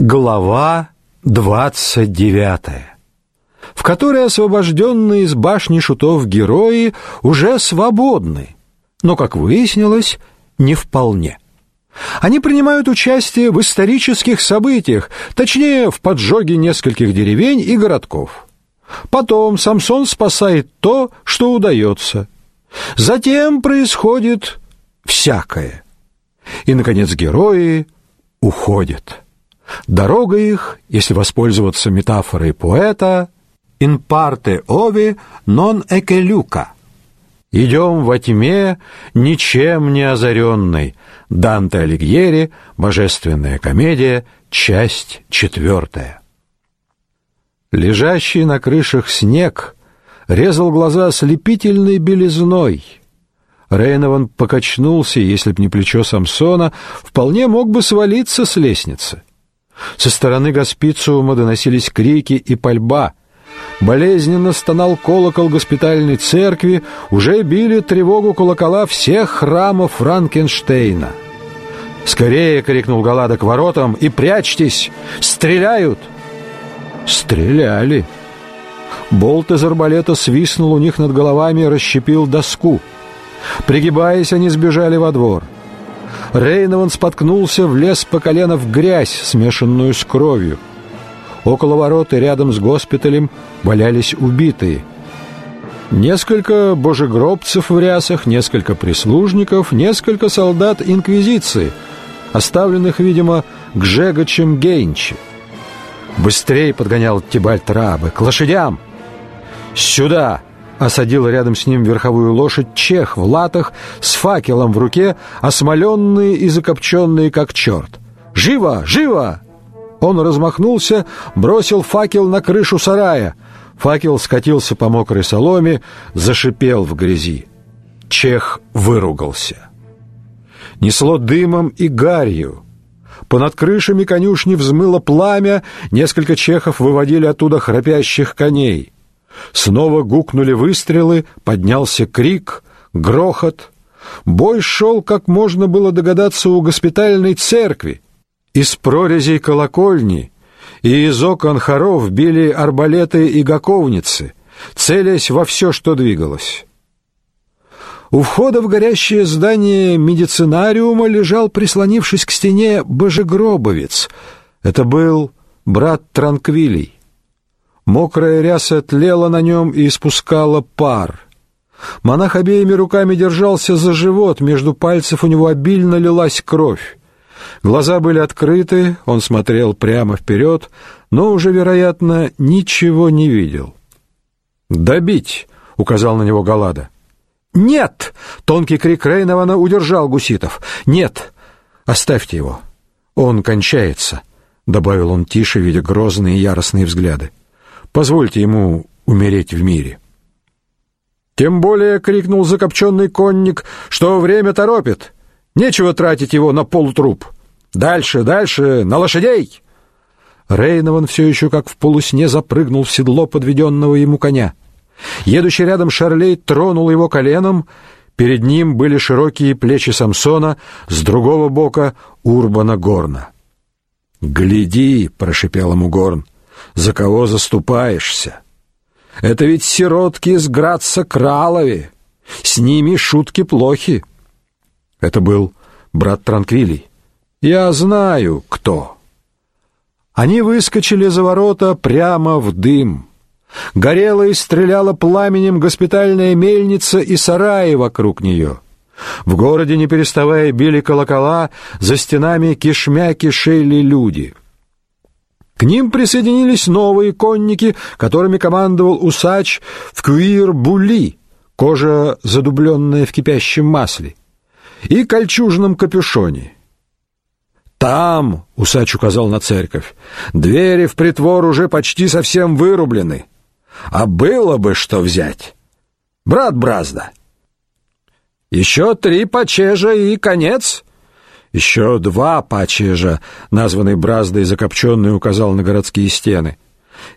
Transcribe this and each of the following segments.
Глава двадцать девятая, в которой освобожденные из башни шутов герои уже свободны, но, как выяснилось, не вполне. Они принимают участие в исторических событиях, точнее, в поджоге нескольких деревень и городков. Потом Самсон спасает то, что удается. Затем происходит всякое. И, наконец, герои уходят. Дорога их, если воспользоваться метафорой поэта, «in parte ovi non ecceluca» «Идем во тьме, ничем не озаренной» Данте Алигьери, «Божественная комедия», часть четвертая. Лежащий на крышах снег резал глаза ослепительной белизной. Рейнован покачнулся, если б не плечо Самсона, вполне мог бы свалиться с лестницы. Со стороны госпициума доносились крики и пальба. Болезненно стонал колокол госпитальной церкви, уже били тревогу колокола всех храмов Франкенштейна. «Скорее!» — крикнул Галада к воротам. «И прячьтесь! Стреляют!» Стреляли. Болт из арбалета свистнул у них над головами и расщепил доску. Пригибаясь, они сбежали во двор. Рейнован споткнулся, влез по колено в грязь, смешанную с кровью. Около ворот и рядом с госпиталем валялись убитые. Несколько божегробцев в рясах, несколько прислужников, несколько солдат инквизиции, оставленных, видимо, Гжегочем Гейнчи. Быстрее подгонял Тибальт Рабы. «К лошадям!» «Сюда!» Осадил рядом с ним верховую лошадь чех в латах с факелом в руке, осмоленные и закопченные как черт. «Живо! Живо!» Он размахнулся, бросил факел на крышу сарая. Факел скатился по мокрой соломе, зашипел в грязи. Чех выругался. Несло дымом и гарью. Понад крышами конюшни взмыло пламя, несколько чехов выводили оттуда храпящих коней. Снова гукнули выстрелы, поднялся крик, грохот. Бой шел, как можно было догадаться, у госпитальной церкви. Из прорезей колокольни и из окон хоров били арбалеты и гаковницы, целясь во все, что двигалось. У входа в горящее здание медицинариума лежал, прислонившись к стене, божегробовец. Это был брат Транквилий. Мокрая ряса тлела на нем и испускала пар. Монах обеими руками держался за живот, между пальцев у него обильно лилась кровь. Глаза были открыты, он смотрел прямо вперед, но уже, вероятно, ничего не видел. «Добить!» — указал на него Галада. «Нет!» — тонкий крик Рейнована удержал Гуситов. «Нет! Оставьте его! Он кончается!» — добавил он тише, видя грозные яростные взгляды. Позвольте ему умереть в мире. Тем более, крикнул закопченный конник, что время торопит. Нечего тратить его на полутруп. Дальше, дальше, на лошадей. Рейнован все еще как в полусне запрыгнул в седло подведенного ему коня. Едущий рядом Шарлей тронул его коленом. Перед ним были широкие плечи Самсона, с другого бока Урбана Горна. "Гляди", прошипел ему Горн за кого заступаешься. Это ведь сиротки из Граца Кралови. С ними шутки плохи. Это был брат Транквилий. Я знаю, кто. Они выскочили за ворота прямо в дым. Горела и стреляла пламенем госпитальная мельница и сараи вокруг нее. В городе, не переставая, били колокола, за стенами кишмя кишели люди — к ним присоединились новые конники, которыми командовал усач в куир-були, кожа задубленная в кипящем масле, и кольчужном капюшоне. Там, усач указал на церковь, двери в притвор уже почти совсем вырублены. А было бы что взять. Брат Бразда. Еще три почежа и конец. Еще два пачежа, названный Браздой закопченный, указал на городские стены.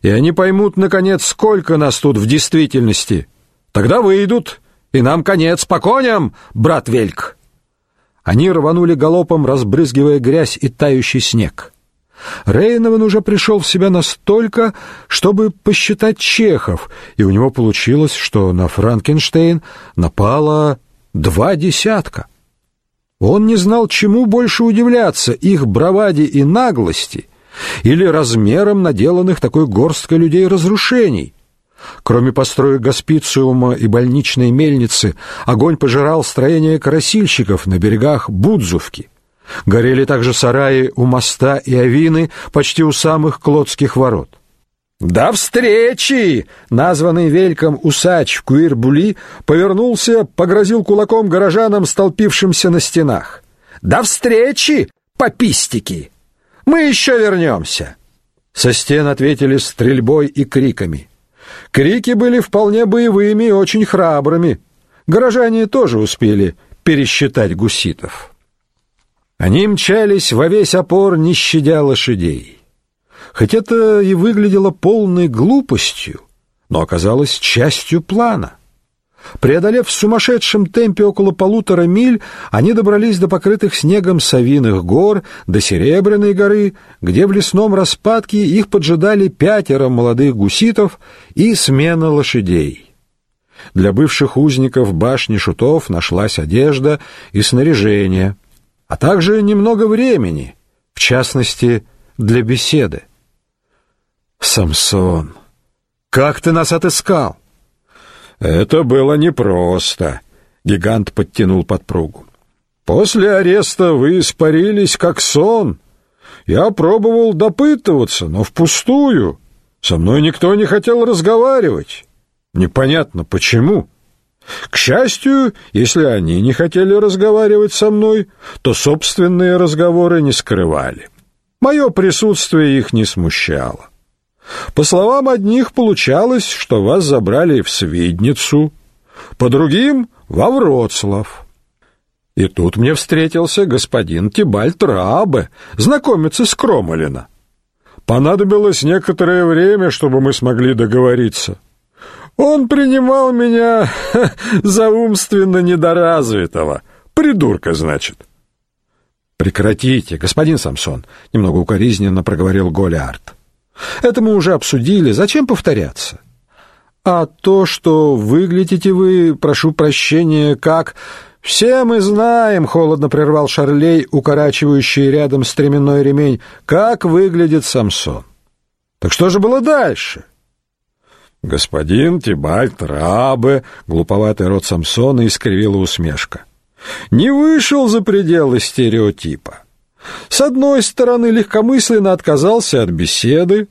И они поймут, наконец, сколько нас тут в действительности. Тогда выйдут, и нам конец по коням, брат Вельк. Они рванули галопом, разбрызгивая грязь и тающий снег. Рейнован уже пришел в себя настолько, чтобы посчитать чехов, и у него получилось, что на Франкенштейн напало два десятка. Он не знал, чему больше удивляться, их браваде и наглости или размером наделанных такой горсткой людей разрушений. Кроме построек госпициума и больничной мельницы, огонь пожирал строения красильщиков на берегах Будзувки. Горели также сараи у моста и авины почти у самых Клодских ворот. «До встречи!» Названный Вельком усач в Куирбули повернулся, погрозил кулаком горожанам, столпившимся на стенах. «До встречи, попистики! Мы еще вернемся!» Со стен ответили стрельбой и криками. Крики были вполне боевыми и очень храбрыми. Горожане тоже успели пересчитать гуситов. Они мчались во весь опор, не щадя лошадей. Хоть это и выглядело полной глупостью, но оказалось частью плана. Преодолев в сумасшедшем темпе около полутора миль, они добрались до покрытых снегом Савиных гор, до Серебряной горы, где в лесном распадке их поджидали пятеро молодых гуситов и смена лошадей. Для бывших узников башни шутов нашлась одежда и снаряжение, а также немного времени, в частности, для беседы. Самсон, как ты нас отыскал? Это было непросто. Гигант подтянул подпругу. После ареста вы испарились как сон. Я пробовал допытываться, но впустую. Со мной никто не хотел разговаривать. Непонятно почему. К счастью, если они не хотели разговаривать со мной, то собственные разговоры не скрывали. Мое присутствие их не смущало. По словам одних, получалось, что вас забрали в Свидницу, по другим — во Вроцлав. И тут мне встретился господин Тибальт Рабе, знакомиться с Кромолина. Понадобилось некоторое время, чтобы мы смогли договориться. Он принимал меня за умственно недоразвитого. Придурка, значит. Прекратите, господин Самсон, немного укоризненно проговорил Голиард. Это мы уже обсудили, зачем повторяться? А то, что выглядите вы, прошу прощения, как... «Все мы знаем», — холодно прервал Шарлей, укорачивающий рядом стременной ремень, «как выглядит Самсон». «Так что же было дальше?» «Господин Тибальт Рабе», — глуповатый рот Самсона искривила усмешка, «не вышел за пределы стереотипа. С одной стороны, легкомысленно отказался от беседы,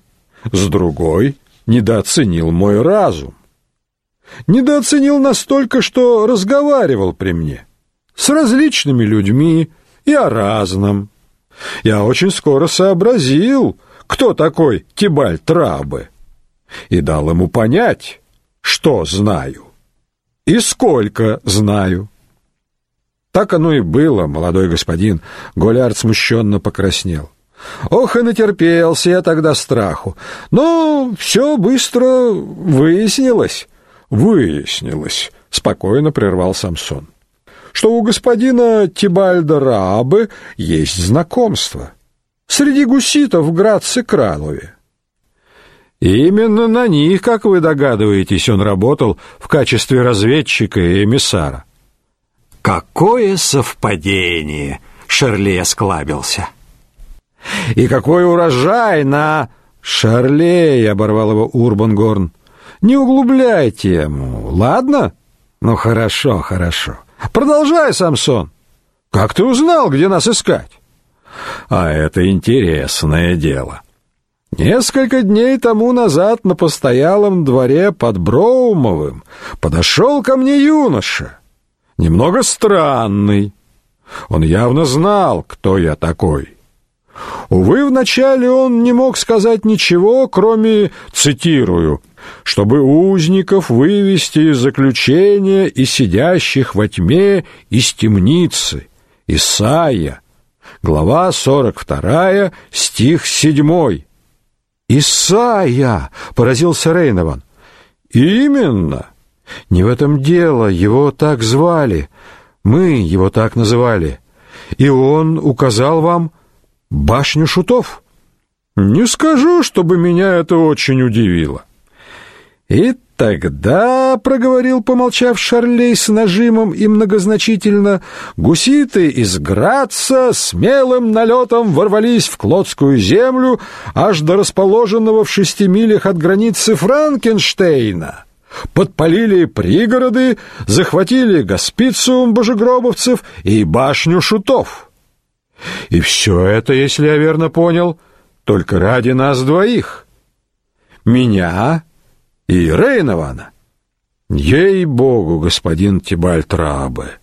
с другой недооценил мой разум. Недооценил настолько, что разговаривал при мне с различными людьми и о разном. Я очень скоро сообразил, кто такой Тибаль Трабе, и дал ему понять, что знаю и сколько знаю. Так оно и было, молодой господин. Голярд смущенно покраснел. Ох, и натерпелся я тогда страху. Но все быстро выяснилось. Выяснилось, спокойно прервал Самсон. Что у господина Тибальда Рабы есть знакомство среди гуситов в Градце-Кралове. Именно на них, как вы догадываетесь, он работал в качестве разведчика и эмиссара. Какое совпадение, Шерли осклабился. И какой урожай на Шарлей, оборвал его Урбангорн. Не углубляй тему, ладно? Ну хорошо, хорошо. Продолжай, Самсон. Как ты узнал, где нас искать? А это интересное дело. Несколько дней тому назад на постоялом дворе под Броумовым подошел ко мне юноша немного странный. Он явно знал, кто я такой. Увы, вначале он не мог сказать ничего, кроме, цитирую, «чтобы узников вывести из заключения и сидящих во тьме из темницы». Исайя, глава 42, стих 7. «Исайя!» — поразился Рейнован. «Именно!» Не в этом дело, его так звали. Мы его так называли. И он указал вам башню шутов. Не скажу, чтобы меня это очень удивило. И тогда, проговорил, помолчав Шарлей с нажимом и многозначительно, гуситы из Граца смелым налетом ворвались в Клодскую землю аж до расположенного в шести милях от границы Франкенштейна подпалили пригороды, захватили госпициум божегробовцев и башню шутов. И все это, если я верно понял, только ради нас двоих. Меня и Рейнована. Ей-богу, господин Тибальт Рабе,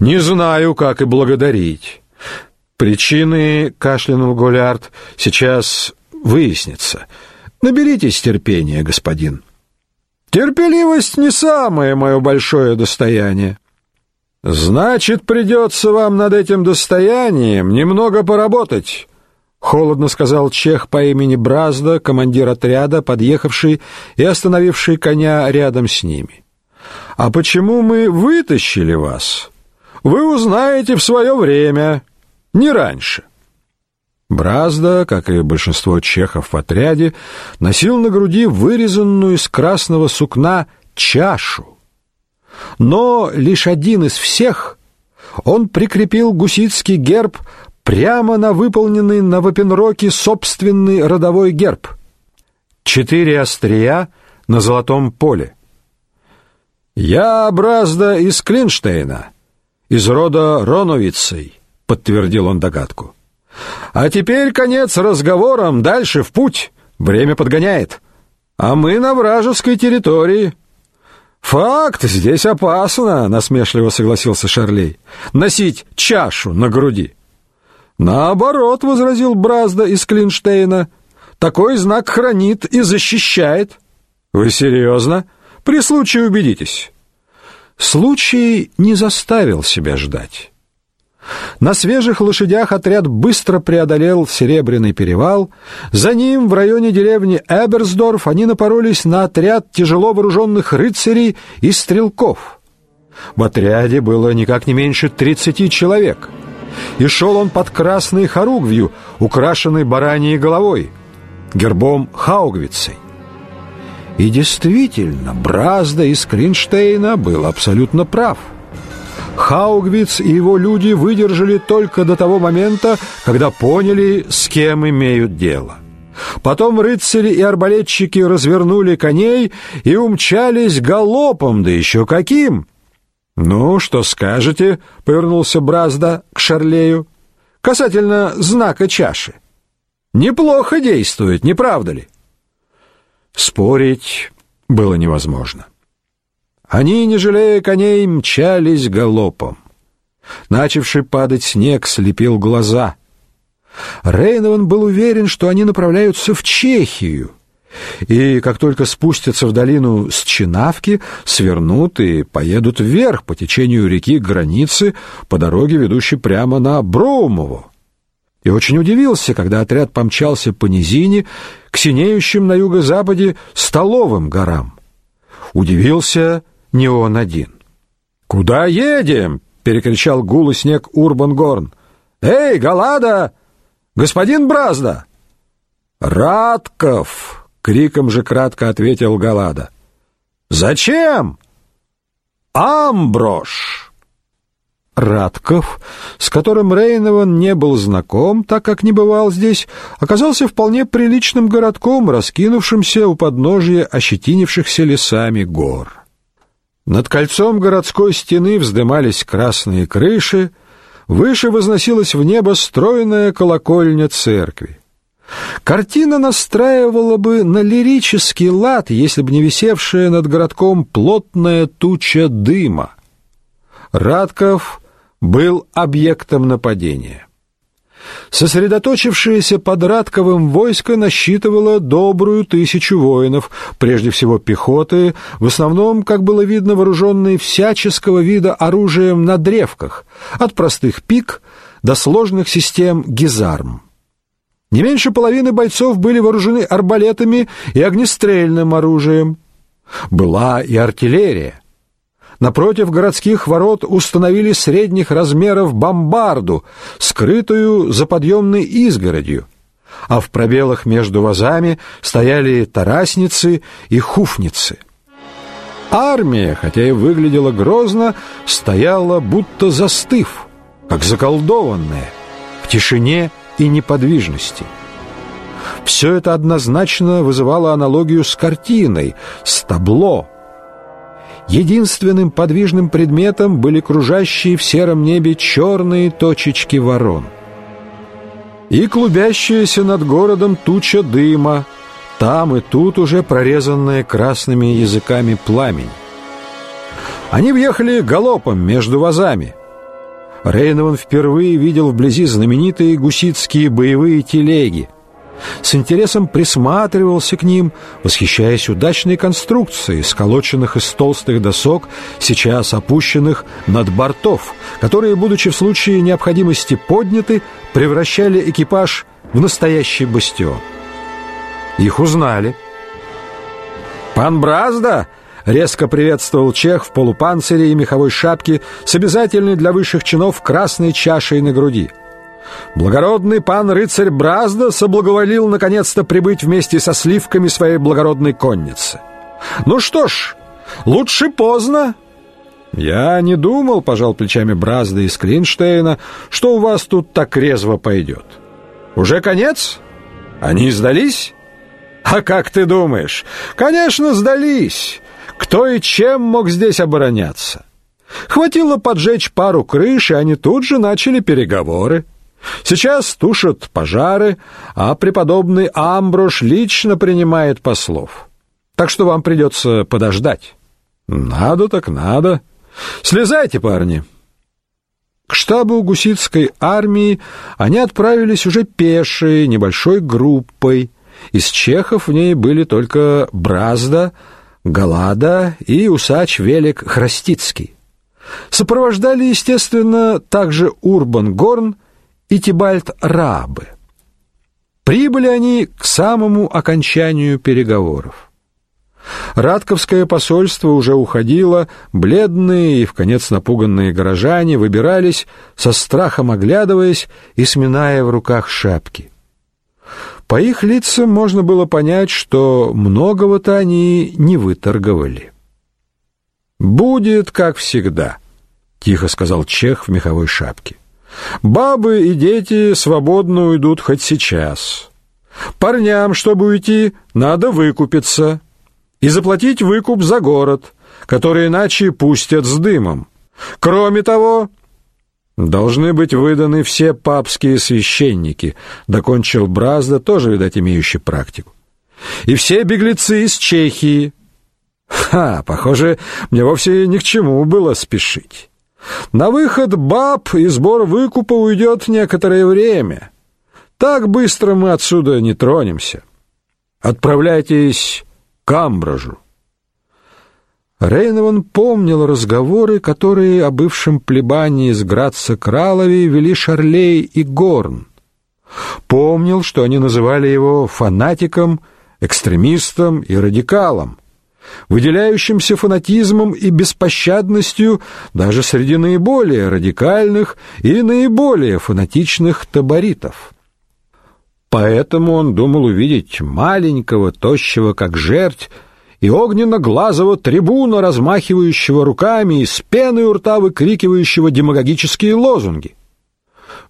не знаю, как и благодарить. Причины, кашлянул Голярд, сейчас выяснится. Наберитесь терпения, господин. Терпеливость не самое мое большое достояние. Значит, придется вам над этим достоянием немного поработать, холодно сказал чех по имени Бразда, командир отряда, подъехавший и остановивший коня рядом с ними. А почему мы вытащили вас? Вы узнаете в свое время, не раньше. Бразда, как и большинство чехов в отряде, носил на груди вырезанную из красного сукна чашу. Но лишь один из всех он прикрепил гусицкий герб прямо на выполненный на вапенроке собственный родовой герб. Четыре острия на золотом поле. «Я Бразда из Клинштейна, из рода Роновицей», — подтвердил он догадку. А теперь конец разговорам, дальше в путь. Время подгоняет. А мы на вражеской территории. Факт, здесь опасно, насмешливо согласился Шарлей. Носить чашу на груди. Наоборот, возразил Бразда из Клинштейна. Такой знак хранит и защищает. Вы серьезно? При случае убедитесь. Случай не заставил себя ждать. На свежих лошадях отряд быстро преодолел Серебряный перевал. За ним, в районе деревни Эберсдорф, они напоролись на отряд тяжело вооруженных рыцарей и стрелков. В отряде было никак не меньше тридцати человек. И шел он под красной хоругвью, украшенной бараньей головой, гербом Хаугвицей. И действительно, Бразда из Клинштейна был абсолютно прав — Хаугвиц и его люди выдержали только до того момента, когда поняли, с кем имеют дело. Потом рыцари и арбалетчики развернули коней и умчались галопом, да еще каким! «Ну, что скажете?» — повернулся Бразда к Шарлею. «Касательно знака чаши. Неплохо действует, не правда ли?» Спорить было невозможно. Они, не жалея коней, мчались галопом. Начавший падать снег слепил глаза. Рейнован был уверен, что они направляются в Чехию, и как только спустятся в долину с Чинавки, свернут и поедут вверх по течению реки к границе по дороге, ведущей прямо на Броумово. И очень удивился, когда отряд помчался по низине к синеющим на юго-западе столовым горам. Удивился не он один. «Куда едем?» — перекричал гул и снег Урбан Горн. «Эй, Галада! Господин Бразда!» «Радков!» — криком же кратко ответил Галада. «Зачем?» «Амброш!» Радков, с которым Рейнован не был знаком, так как не бывал здесь, оказался вполне приличным городком, раскинувшимся у подножия ощетинившихся лесами гор. Над кольцом городской стены вздымались красные крыши, выше возносилась в небо стройная колокольня церкви. Картина настраивала бы на лирический лад, если бы не висевшая над городком плотная туча дыма. Радков был объектом нападения. Сосредоточившееся под Радковым войско насчитывало добрую тысячу воинов, прежде всего пехоты, в основном, как было видно, вооруженные всяческого вида оружием на древках, от простых пик до сложных систем гизарм. Не меньше половины бойцов были вооружены арбалетами и огнестрельным оружием. Была и артиллерия. Напротив городских ворот установили средних размеров бомбарду, скрытую за подъемной изгородью. а в пробелах между вазами стояли тарасницы и хуфницы. Армия, хотя и выглядела грозно, стояла будто застыв, как заколдованная, в тишине и неподвижности. Все это однозначно вызывало аналогию с картиной, с табло. Единственным подвижным предметом были кружащие в сером небе черные точечки ворон. И клубящаяся над городом туча дыма, там и тут уже прорезанная красными языками пламень. Они въехали галопом между вазами. Рейнован впервые видел вблизи знаменитые гусицкие боевые телеги. С интересом присматривался к ним, восхищаясь удачной конструкцией, сколоченных из толстых досок, сейчас опущенных над бортов, которые, будучи в случае необходимости подняты, превращали экипаж в настоящий бастион. Их узнали. «Пан Бразда!» — резко приветствовал чех в полупанцире и меховой шапке с обязательной для высших чинов красной чашей на груди. Благородный пан рыцарь Бразда соблаговолил наконец-то прибыть вместе со сливками своей благородной конницы. «Ну что ж, лучше поздно!» «Я не думал, — пожал плечами Бразда из Клинштейна, — что у вас тут так резво пойдет. Уже конец? Они сдались?» А как ты думаешь? Конечно, сдались. Кто и чем мог здесь обороняться? Хватило поджечь пару крыш, и они тут же начали переговоры. Сейчас тушат пожары, а преподобный Амброш лично принимает послов. Так что вам придется подождать. Надо так надо. Слезайте, парни. К штабу гуситской армии они отправились уже пешей, небольшой группой. Из чехов в ней были только Бразда, Галада и усач Велик Храстицкий. Сопровождали, естественно, также Урбан Горн и Тибальт Рабы. Прибыли они к самому окончанию переговоров. Радковское посольство уже уходило, бледные и в конец напуганные горожане выбирались, со страхом оглядываясь и сминая в руках шапки. По их лицам можно было понять, что многого-то они не выторговали. «Будет, как всегда», — тихо сказал Чех в меховой шапке. «Бабы и дети свободно уйдут хоть сейчас. Парням, чтобы уйти, надо выкупиться и заплатить выкуп за город, который иначе пустят с дымом. Кроме того, Должны быть выданы все папские священники, докончил Бразда, тоже, видать, имеющий практику. И все беглецы из Чехии. Ха, похоже, мне вовсе ни к чему было спешить. На выход баб и сбор выкупа уйдет некоторое время. Так быстро мы отсюда не тронемся. Отправляйтесь к Амбражу. Рейнован помнил разговоры, которые о бывшем плебании из Граца Кралове вели Шарлей и Горн. Помнил, что они называли его фанатиком, экстремистом и радикалом, выделяющимся фанатизмом и беспощадностью даже среди наиболее радикальных и наиболее фанатичных таборитов. Поэтому он думал увидеть маленького, тощего, как жерть, и огненно-глазого трибуна, размахивающего руками и с пеной у рта выкрикивающего демагогические лозунги.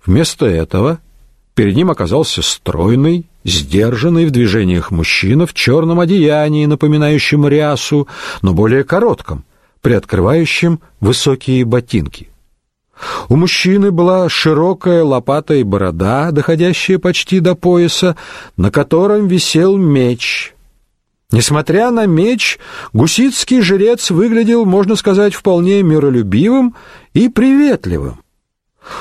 Вместо этого перед ним оказался стройный, сдержанный в движениях мужчина в черном одеянии, напоминающем рясу, но более коротком, приоткрывающем высокие ботинки. У мужчины была широкая лопатая борода, доходящая почти до пояса, на котором висел меч — Несмотря на меч, гусицкий жрец выглядел, можно сказать, вполне миролюбивым и приветливым.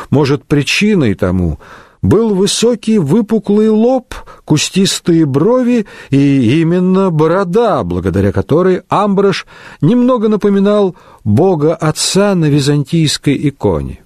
Может, причиной тому был высокий выпуклый лоб, кустистые брови и именно борода, благодаря которой Амброш немного напоминал бога отца на византийской иконе.